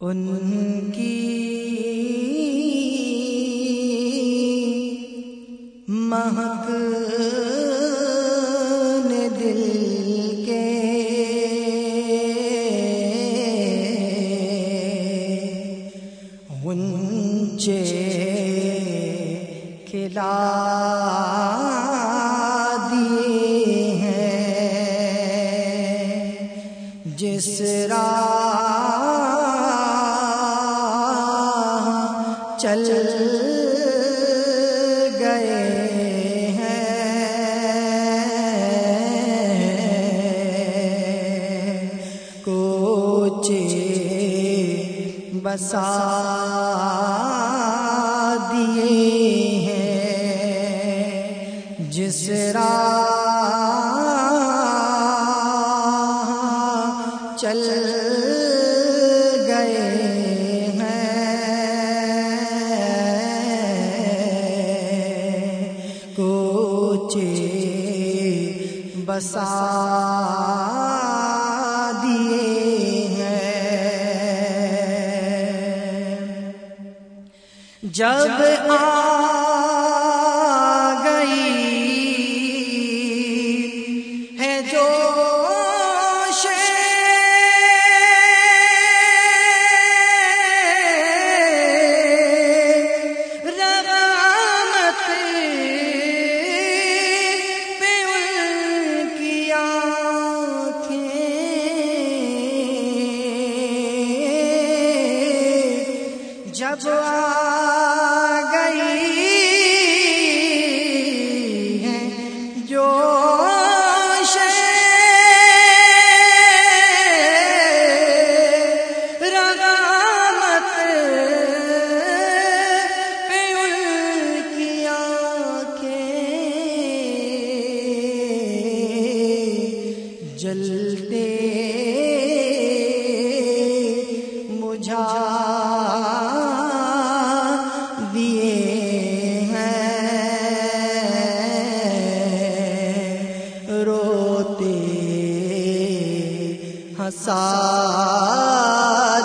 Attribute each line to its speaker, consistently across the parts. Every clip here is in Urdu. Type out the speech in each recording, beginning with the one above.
Speaker 1: ان کی دیے ہیں۔ جب آ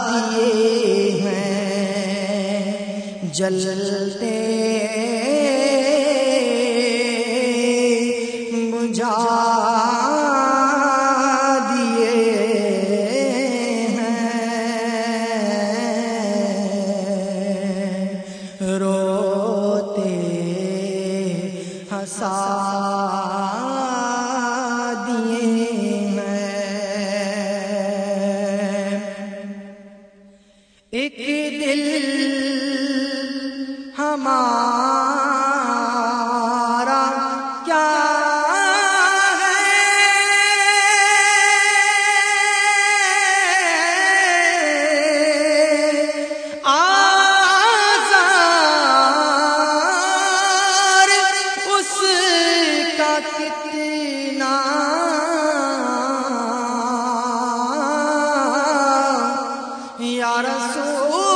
Speaker 1: دیے ہیں۔ جلتے رسول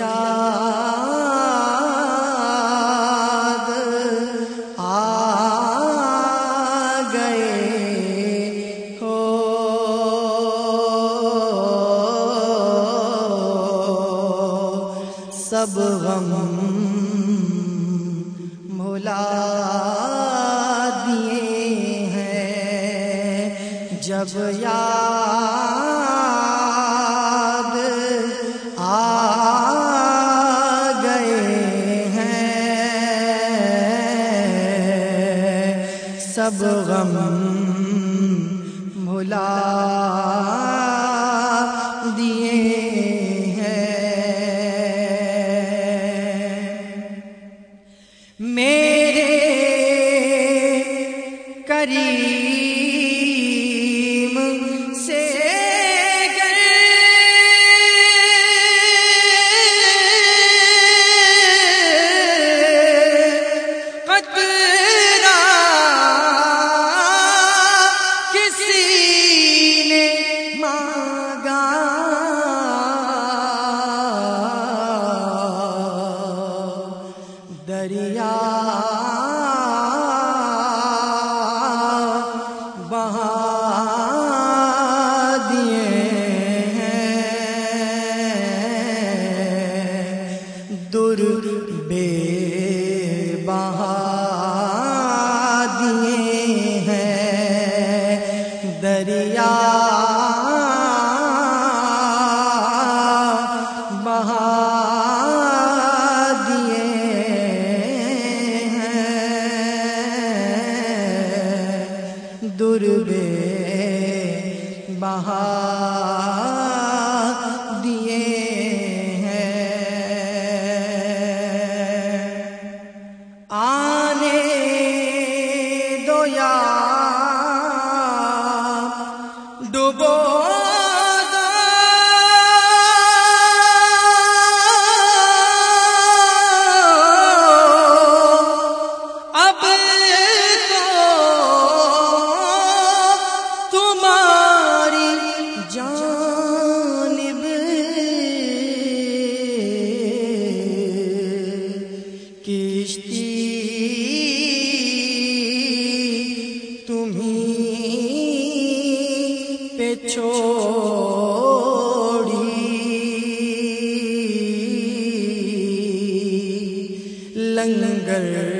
Speaker 1: یاد آ گئے ہو۔ سب غم بھولا دیے ہیں جب یاد سب غم بھلا دیے ہیں۔ میں بہار لنگر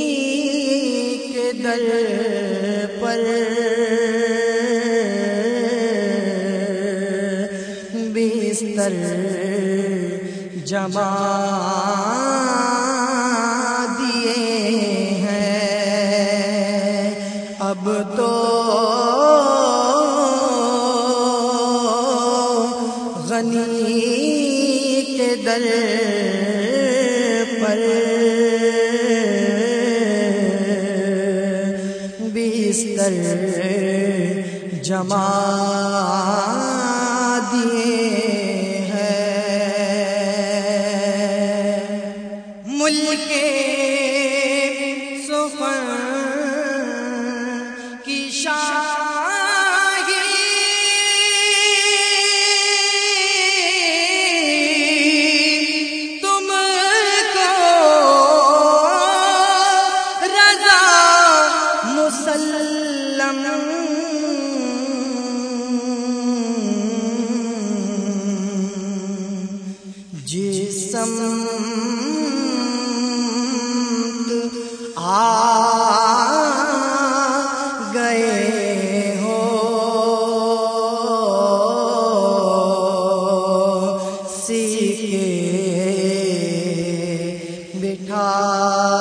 Speaker 1: گھر پر بستر جمع دیے ہیں۔ اب تو در جما دیے ہیں۔ ملک بٹھا